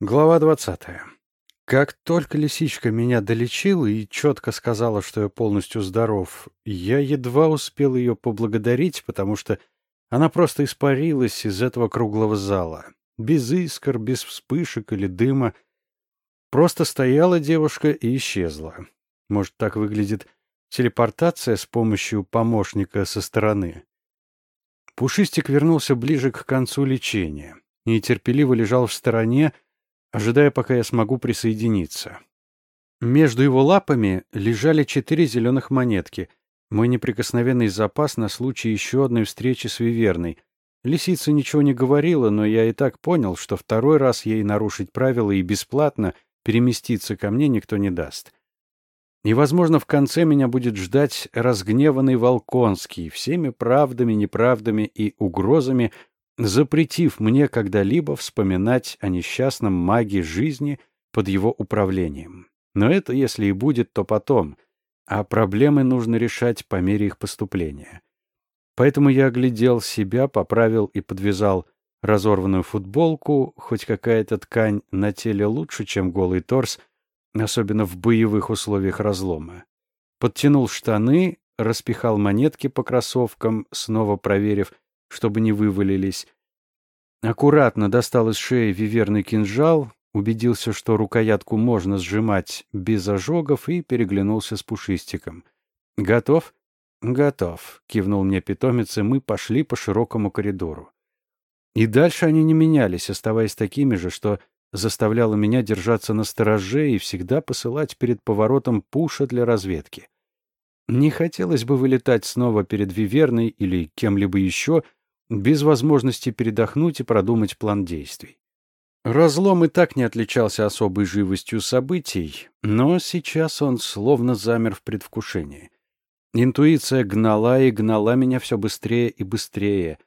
Глава двадцатая. Как только лисичка меня долечила и четко сказала, что я полностью здоров, я едва успел ее поблагодарить, потому что она просто испарилась из этого круглого зала. Без искр, без вспышек или дыма. Просто стояла девушка и исчезла. Может, так выглядит телепортация с помощью помощника со стороны. Пушистик вернулся ближе к концу лечения и терпеливо лежал в стороне, ожидая, пока я смогу присоединиться. Между его лапами лежали четыре зеленых монетки, мой неприкосновенный запас на случай еще одной встречи с Виверной. Лисица ничего не говорила, но я и так понял, что второй раз ей нарушить правила и бесплатно переместиться ко мне никто не даст. И, возможно, в конце меня будет ждать разгневанный Волконский всеми правдами, неправдами и угрозами, запретив мне когда-либо вспоминать о несчастном маге жизни под его управлением. Но это, если и будет, то потом, а проблемы нужно решать по мере их поступления. Поэтому я оглядел себя, поправил и подвязал разорванную футболку, хоть какая-то ткань на теле лучше, чем голый торс, особенно в боевых условиях разлома. Подтянул штаны, распихал монетки по кроссовкам, снова проверив — чтобы не вывалились. Аккуратно достал из шеи виверный кинжал, убедился, что рукоятку можно сжимать без ожогов и переглянулся с пушистиком. «Готов?» «Готов», — кивнул мне питомец, и мы пошли по широкому коридору. И дальше они не менялись, оставаясь такими же, что заставляло меня держаться на стороже и всегда посылать перед поворотом пуша для разведки. Не хотелось бы вылетать снова перед Виверной или кем-либо еще — без возможности передохнуть и продумать план действий. Разлом и так не отличался особой живостью событий, но сейчас он словно замер в предвкушении. Интуиция гнала и гнала меня все быстрее и быстрее.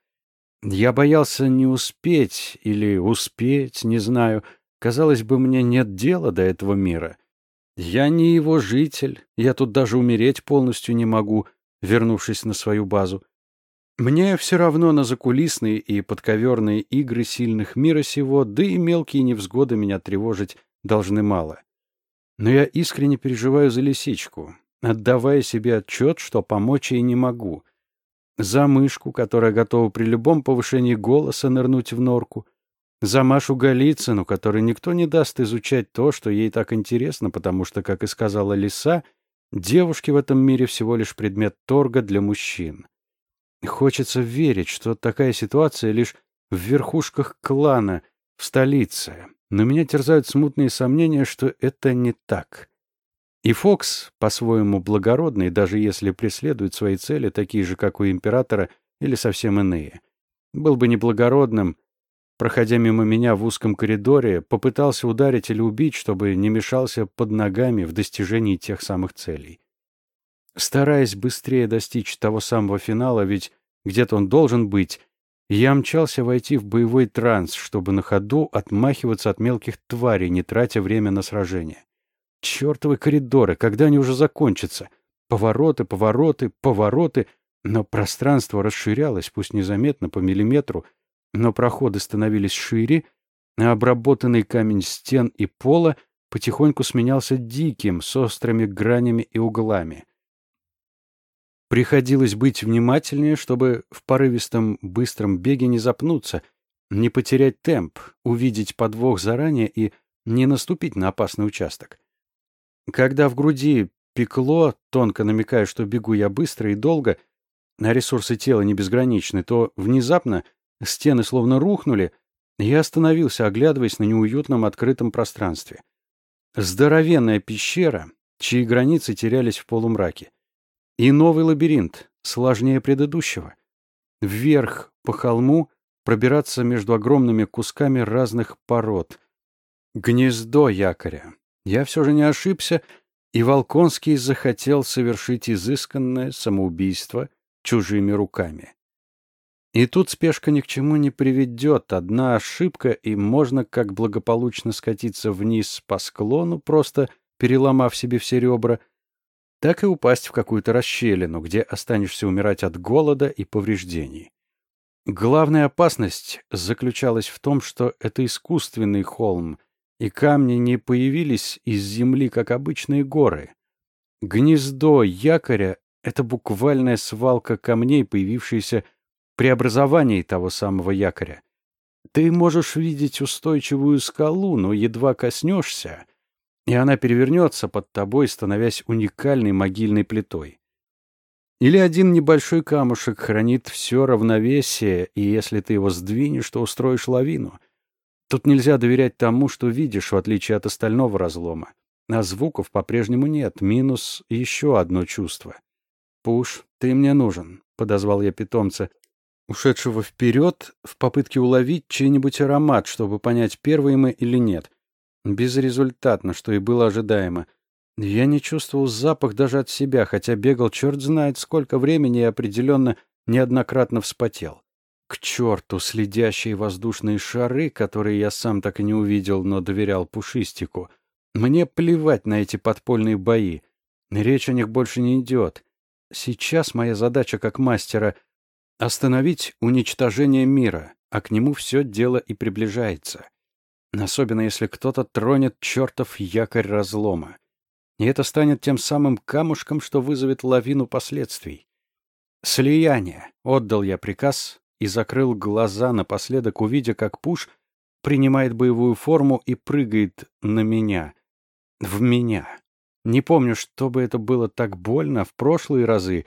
Я боялся не успеть или успеть, не знаю. Казалось бы, мне нет дела до этого мира. Я не его житель, я тут даже умереть полностью не могу, вернувшись на свою базу. Мне все равно на закулисные и подковерные игры сильных мира сего, да и мелкие невзгоды меня тревожить должны мало. Но я искренне переживаю за лисичку, отдавая себе отчет, что помочь ей не могу. За мышку, которая готова при любом повышении голоса нырнуть в норку. За Машу Голицыну, которой никто не даст изучать то, что ей так интересно, потому что, как и сказала Лиса, девушки в этом мире всего лишь предмет торга для мужчин. Хочется верить, что такая ситуация лишь в верхушках клана, в столице. Но меня терзают смутные сомнения, что это не так. И Фокс, по-своему благородный, даже если преследует свои цели, такие же, как у императора, или совсем иные. Был бы неблагородным, проходя мимо меня в узком коридоре, попытался ударить или убить, чтобы не мешался под ногами в достижении тех самых целей стараясь быстрее достичь того самого финала, ведь где-то он должен быть, я мчался войти в боевой транс, чтобы на ходу отмахиваться от мелких тварей, не тратя время на сражение. Чёртовы коридоры, когда они уже закончатся? Повороты, повороты, повороты. Но пространство расширялось, пусть незаметно, по миллиметру, но проходы становились шире, а обработанный камень стен и пола потихоньку сменялся диким, с острыми гранями и углами. Приходилось быть внимательнее, чтобы в порывистом быстром беге не запнуться, не потерять темп, увидеть подвох заранее и не наступить на опасный участок. Когда в груди пекло, тонко намекая, что бегу я быстро и долго, а ресурсы тела не безграничны, то внезапно стены словно рухнули, я остановился, оглядываясь на неуютном открытом пространстве. Здоровенная пещера, чьи границы терялись в полумраке. И новый лабиринт, сложнее предыдущего. Вверх по холму пробираться между огромными кусками разных пород. Гнездо якоря. Я все же не ошибся, и Волконский захотел совершить изысканное самоубийство чужими руками. И тут спешка ни к чему не приведет. Одна ошибка, и можно как благополучно скатиться вниз по склону, просто переломав себе все ребра — так и упасть в какую-то расщелину, где останешься умирать от голода и повреждений. Главная опасность заключалась в том, что это искусственный холм, и камни не появились из земли, как обычные горы. Гнездо якоря — это буквальная свалка камней, появившаяся при образовании того самого якоря. Ты можешь видеть устойчивую скалу, но едва коснешься, и она перевернется под тобой, становясь уникальной могильной плитой. Или один небольшой камушек хранит все равновесие, и если ты его сдвинешь, то устроишь лавину. Тут нельзя доверять тому, что видишь, в отличие от остального разлома. А звуков по-прежнему нет, минус еще одно чувство. «Пуш, ты мне нужен», — подозвал я питомца, ушедшего вперед в попытке уловить чей-нибудь аромат, чтобы понять, первые мы или нет. Безрезультатно, что и было ожидаемо. Я не чувствовал запах даже от себя, хотя бегал черт знает сколько времени и определенно неоднократно вспотел. К черту следящие воздушные шары, которые я сам так и не увидел, но доверял Пушистику. Мне плевать на эти подпольные бои. Речь о них больше не идет. Сейчас моя задача как мастера — остановить уничтожение мира, а к нему все дело и приближается. Особенно если кто-то тронет чертов якорь разлома. И это станет тем самым камушком, что вызовет лавину последствий. «Слияние!» — отдал я приказ и закрыл глаза напоследок, увидя, как Пуш принимает боевую форму и прыгает на меня. В меня. Не помню, чтобы это было так больно в прошлые разы,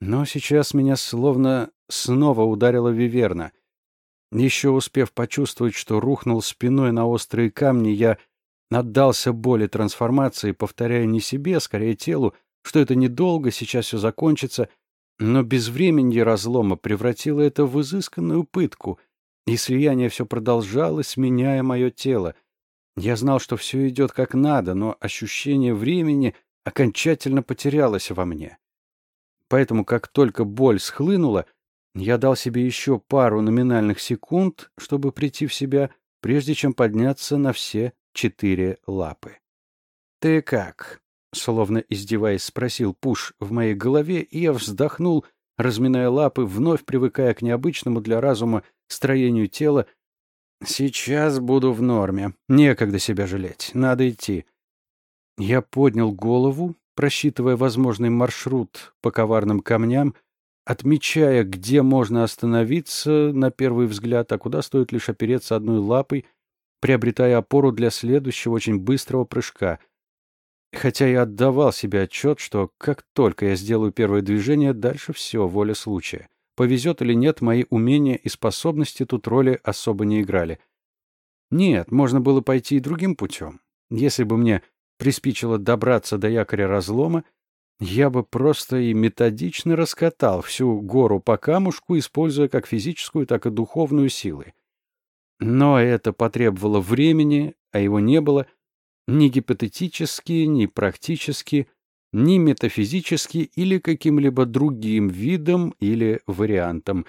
но сейчас меня словно снова ударила виверна — еще успев почувствовать, что рухнул спиной на острые камни, я отдался боли трансформации, повторяя не себе, а скорее телу, что это недолго, сейчас все закончится, но без времени разлома превратило это в изысканную пытку, и слияние все продолжалось, меняя мое тело. Я знал, что все идет как надо, но ощущение времени окончательно потерялось во мне. Поэтому, как только боль схлынула, я дал себе еще пару номинальных секунд, чтобы прийти в себя, прежде чем подняться на все четыре лапы. «Ты как?» — словно издеваясь, спросил Пуш в моей голове, и я вздохнул, разминая лапы, вновь привыкая к необычному для разума строению тела. «Сейчас буду в норме. Некогда себя жалеть. Надо идти». Я поднял голову, просчитывая возможный маршрут по коварным камням, отмечая, где можно остановиться на первый взгляд, а куда стоит лишь опереться одной лапой, приобретая опору для следующего очень быстрого прыжка. Хотя я отдавал себе отчет, что как только я сделаю первое движение, дальше все, воля случая. Повезет или нет, мои умения и способности тут роли особо не играли. Нет, можно было пойти и другим путем. Если бы мне приспичило добраться до якоря разлома, я бы просто и методично раскатал всю гору по камушку, используя как физическую, так и духовную силы. Но это потребовало времени, а его не было ни гипотетически, ни практически, ни метафизически или каким-либо другим видом или вариантом.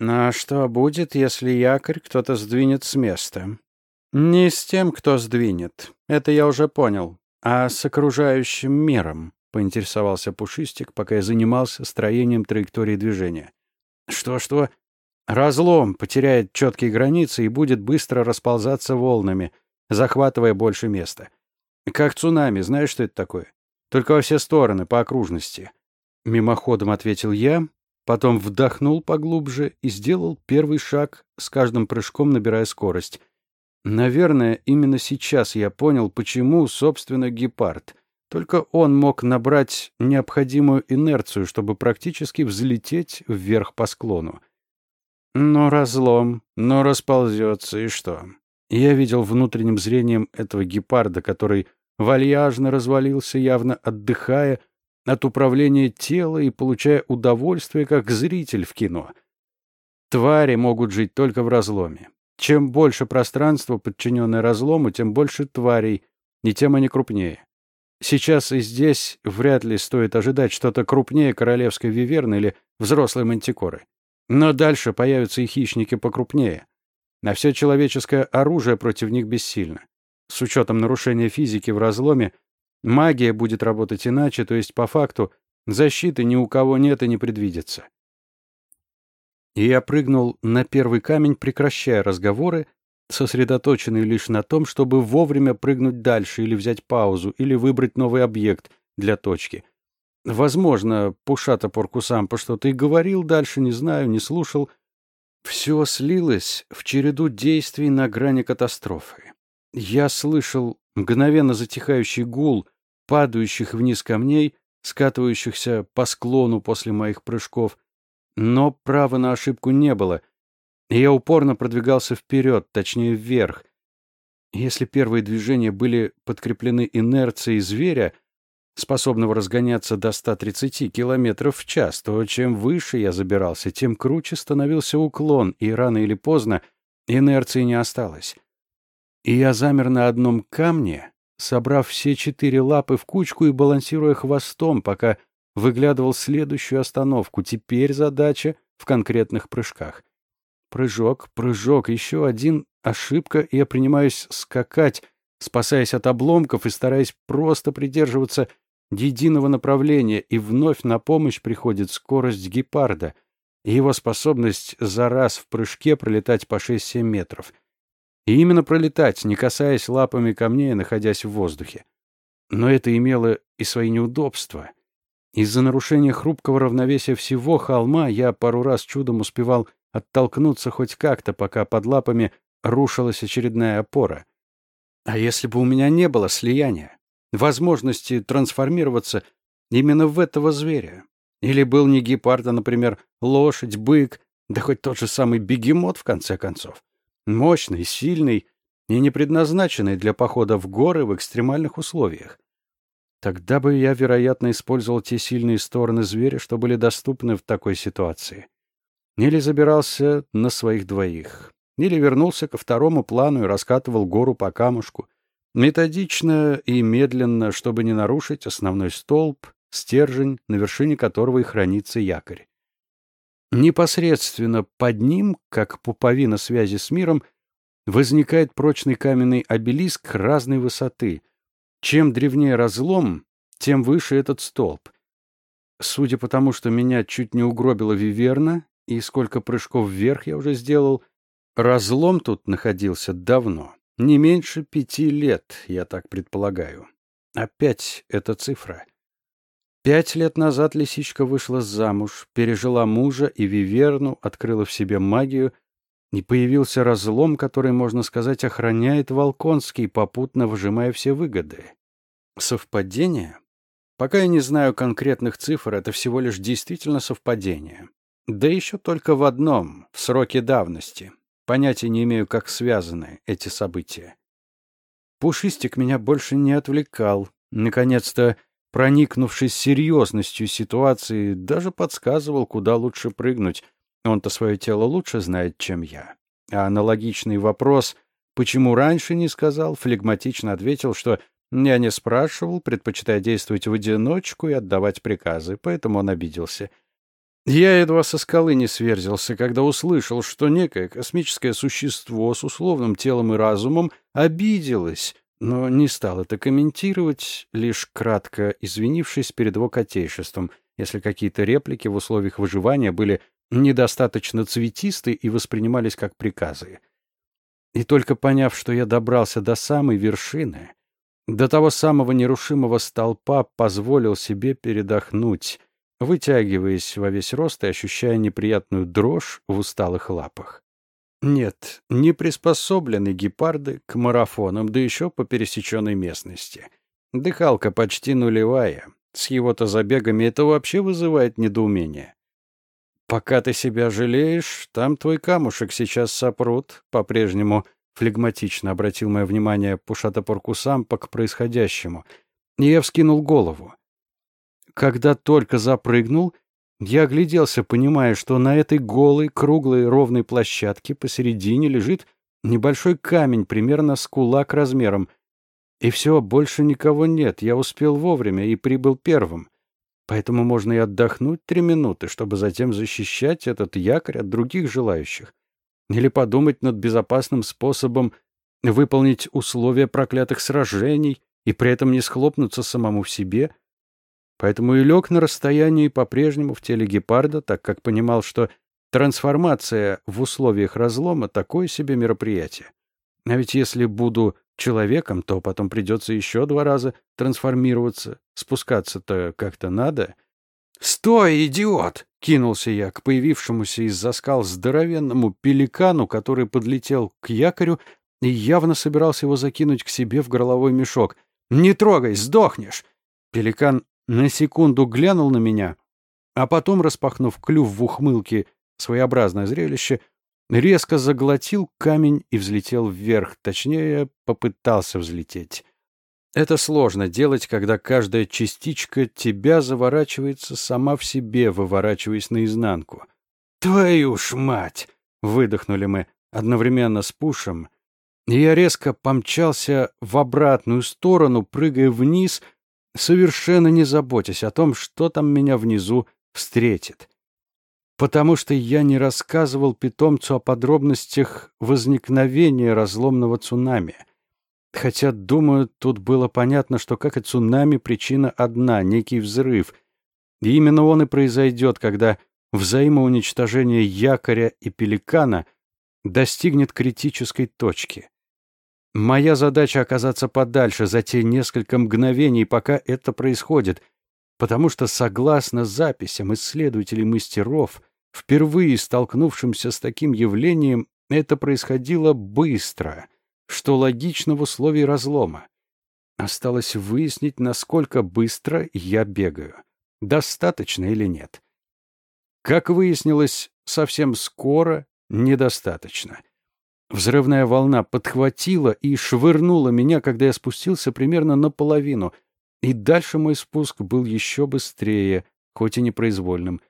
Ну, а что будет, если якорь кто-то сдвинет с места? Не с тем, кто сдвинет, это я уже понял, а с окружающим миром. — поинтересовался Пушистик, пока я занимался строением траектории движения. «Что-что?» «Разлом потеряет четкие границы и будет быстро расползаться волнами, захватывая больше места. Как цунами, знаешь, что это такое? Только во все стороны, по окружности». Мимоходом ответил я, потом вдохнул поглубже и сделал первый шаг, с каждым прыжком набирая скорость. Наверное, именно сейчас я понял, почему, собственно, гепард — только он мог набрать необходимую инерцию, чтобы практически взлететь вверх по склону. Но разлом, но расползется, и что? Я видел внутренним зрением этого гепарда, который вальяжно развалился, явно отдыхая от управления тела и получая удовольствие, как зритель в кино. Твари могут жить только в разломе. Чем больше пространства, подчиненное разлому, тем больше тварей, и тем они крупнее. Сейчас и здесь вряд ли стоит ожидать что-то крупнее королевской виверны или взрослой мантикоры. Но дальше появятся и хищники покрупнее. На все человеческое оружие против них бессильно. С учетом нарушения физики в разломе, магия будет работать иначе, то есть по факту защиты ни у кого нет и не предвидится. И я прыгнул на первый камень, прекращая разговоры, сосредоточенный лишь на том, чтобы вовремя прыгнуть дальше или взять паузу, или выбрать новый объект для точки. Возможно, Пушата Поркусампа что-то и говорил дальше, не знаю, не слушал. Все слилось в череду действий на грани катастрофы. Я слышал мгновенно затихающий гул падающих вниз камней, скатывающихся по склону после моих прыжков, но права на ошибку не было — я упорно продвигался вперед, точнее вверх. Если первые движения были подкреплены инерцией зверя, способного разгоняться до 130 км в час, то чем выше я забирался, тем круче становился уклон, и рано или поздно инерции не осталось. И я замер на одном камне, собрав все четыре лапы в кучку и балансируя хвостом, пока выглядывал следующую остановку. Теперь задача в конкретных прыжках. Прыжок, прыжок, еще один, ошибка, и я принимаюсь скакать, спасаясь от обломков и стараясь просто придерживаться единого направления, и вновь на помощь приходит скорость гепарда и его способность за раз в прыжке пролетать по 6-7 метров. И именно пролетать, не касаясь лапами камней, находясь в воздухе. Но это имело и свои неудобства. Из-за нарушения хрупкого равновесия всего холма я пару раз чудом успевал оттолкнуться хоть как-то, пока под лапами рушилась очередная опора. А если бы у меня не было слияния, возможности трансформироваться именно в этого зверя? Или был не гепард, а, например, лошадь, бык, да хоть тот же самый бегемот, в конце концов. Мощный, сильный и не предназначенный для похода в горы в экстремальных условиях. Тогда бы я, вероятно, использовал те сильные стороны зверя, что были доступны в такой ситуации. Или забирался на своих двоих, или вернулся ко второму плану и раскатывал гору по камушку, методично и медленно, чтобы не нарушить основной столб, стержень, на вершине которого и хранится якорь. Непосредственно под ним, как пуповина связи с миром, возникает прочный каменный обелиск разной высоты. Чем древнее разлом, тем выше этот столб. Судя по тому, что меня чуть не угробила виверна, и сколько прыжков вверх я уже сделал. Разлом тут находился давно. Не меньше пяти лет, я так предполагаю. Опять эта цифра. Пять лет назад лисичка вышла замуж, пережила мужа и виверну, открыла в себе магию, и появился разлом, который, можно сказать, охраняет Волконский, попутно выжимая все выгоды. Совпадение? Пока я не знаю конкретных цифр, это всего лишь действительно совпадение. Да еще только в одном, в сроке давности. Понятия не имею, как связаны эти события. Пушистик меня больше не отвлекал. Наконец-то, проникнувшись серьезностью ситуации, даже подсказывал, куда лучше прыгнуть. Он-то свое тело лучше знает, чем я. А аналогичный вопрос «почему раньше не сказал?» флегматично ответил, что я не спрашивал, предпочитая действовать в одиночку и отдавать приказы, поэтому он обиделся — я едва со скалы не сверзился, когда услышал, что некое космическое существо с условным телом и разумом обиделось, но не стал это комментировать, лишь кратко извинившись перед его котейшеством, если какие-то реплики в условиях выживания были недостаточно цветисты и воспринимались как приказы. И только поняв, что я добрался до самой вершины, до того самого нерушимого столпа, позволил себе передохнуть — вытягиваясь во весь рост и ощущая неприятную дрожь в усталых лапах. Нет, не приспособлены гепарды к марафонам, да еще по пересеченной местности. Дыхалка почти нулевая. С его-то забегами это вообще вызывает недоумение. Пока ты себя жалеешь, там твой камушек сейчас сопрут, по-прежнему флегматично обратил мое внимание Пушатопорку Сампа к происходящему. И я вскинул голову. Когда только запрыгнул, я огляделся, понимая, что на этой голой, круглой, ровной площадке посередине лежит небольшой камень, примерно с кулак размером. И все, больше никого нет, я успел вовремя и прибыл первым. Поэтому можно и отдохнуть три минуты, чтобы затем защищать этот якорь от других желающих. Или подумать над безопасным способом выполнить условия проклятых сражений и при этом не схлопнуться самому в себе — Поэтому и лег на расстоянии по-прежнему в теле гепарда, так как понимал, что трансформация в условиях разлома — такое себе мероприятие. А ведь если буду человеком, то потом придется еще два раза трансформироваться. Спускаться-то как-то надо. «Стой, идиот!» — кинулся я к появившемуся из-за скал здоровенному пеликану, который подлетел к якорю и явно собирался его закинуть к себе в горловой мешок. «Не трогай, сдохнешь!» Пеликан на секунду глянул на меня, а потом, распахнув клюв в ухмылке, своеобразное зрелище, резко заглотил камень и взлетел вверх, точнее, попытался взлететь. Это сложно делать, когда каждая частичка тебя заворачивается сама в себе, выворачиваясь наизнанку. «Твою ж мать!» — выдохнули мы одновременно с пушем. Я резко помчался в обратную сторону, прыгая вниз, совершенно не заботясь о том, что там меня внизу встретит. Потому что я не рассказывал питомцу о подробностях возникновения разломного цунами — Хотя, думаю, тут было понятно, что как и цунами, причина одна — некий взрыв. И именно он и произойдет, когда взаимоуничтожение якоря и пеликана достигнет критической точки. Моя задача оказаться подальше за те несколько мгновений, пока это происходит, потому что, согласно записям исследователей-мастеров, впервые столкнувшимся с таким явлением, это происходило быстро — что логично в условии разлома. Осталось выяснить, насколько быстро я бегаю. Достаточно или нет. Как выяснилось, совсем скоро недостаточно. Взрывная волна подхватила и швырнула меня, когда я спустился примерно наполовину, и дальше мой спуск был еще быстрее, хоть и непроизвольным.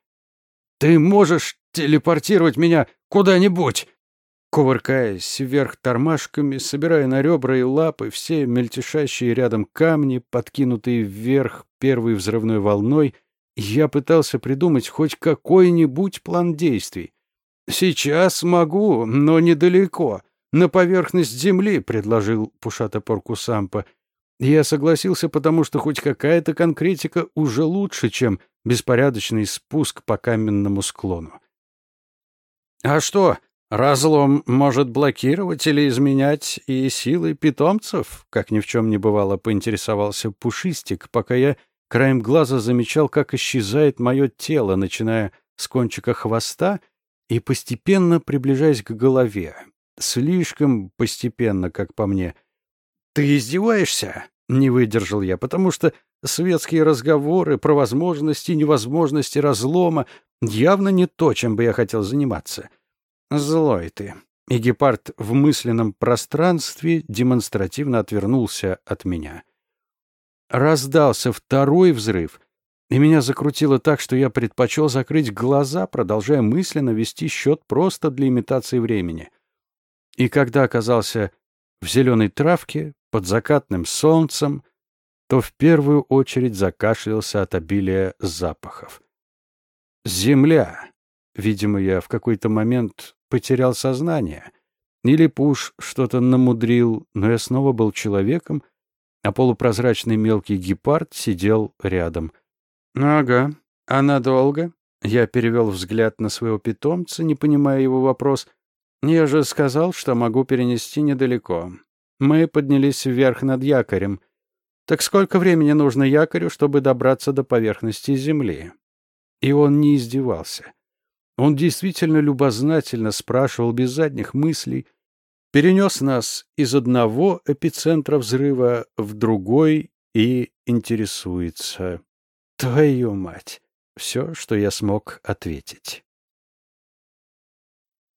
«Ты можешь телепортировать меня куда-нибудь?» Кувыркаясь вверх тормашками, собирая на ребра и лапы все мельтешащие рядом камни, подкинутые вверх первой взрывной волной, я пытался придумать хоть какой-нибудь план действий. «Сейчас могу, но недалеко. На поверхность земли», — предложил Пушатопорку Сампа. Я согласился, потому что хоть какая-то конкретика уже лучше, чем беспорядочный спуск по каменному склону. «А что, Разлом может блокировать или изменять и силы питомцев, как ни в чем не бывало, поинтересовался Пушистик, пока я краем глаза замечал, как исчезает мое тело, начиная с кончика хвоста и постепенно приближаясь к голове. Слишком постепенно, как по мне. «Ты издеваешься?» — не выдержал я, потому что светские разговоры про возможности и невозможности разлома явно не то, чем бы я хотел заниматься. — Злой ты. И гепард в мысленном пространстве демонстративно отвернулся от меня. Раздался второй взрыв, и меня закрутило так, что я предпочел закрыть глаза, продолжая мысленно вести счет просто для имитации времени. И когда оказался в зеленой травке, под закатным солнцем, то в первую очередь закашлялся от обилия запахов. Земля. Видимо, я в какой-то момент потерял сознание. Или Пуш что-то намудрил, но я снова был человеком, а полупрозрачный мелкий гепард сидел рядом. «Ага. А надолго?» Я перевел взгляд на своего питомца, не понимая его вопрос. «Я же сказал, что могу перенести недалеко. Мы поднялись вверх над якорем. Так сколько времени нужно якорю, чтобы добраться до поверхности Земли?» И он не издевался. Он действительно любознательно спрашивал без задних мыслей, перенес нас из одного эпицентра взрыва в другой и интересуется. Твою мать! Все, что я смог ответить.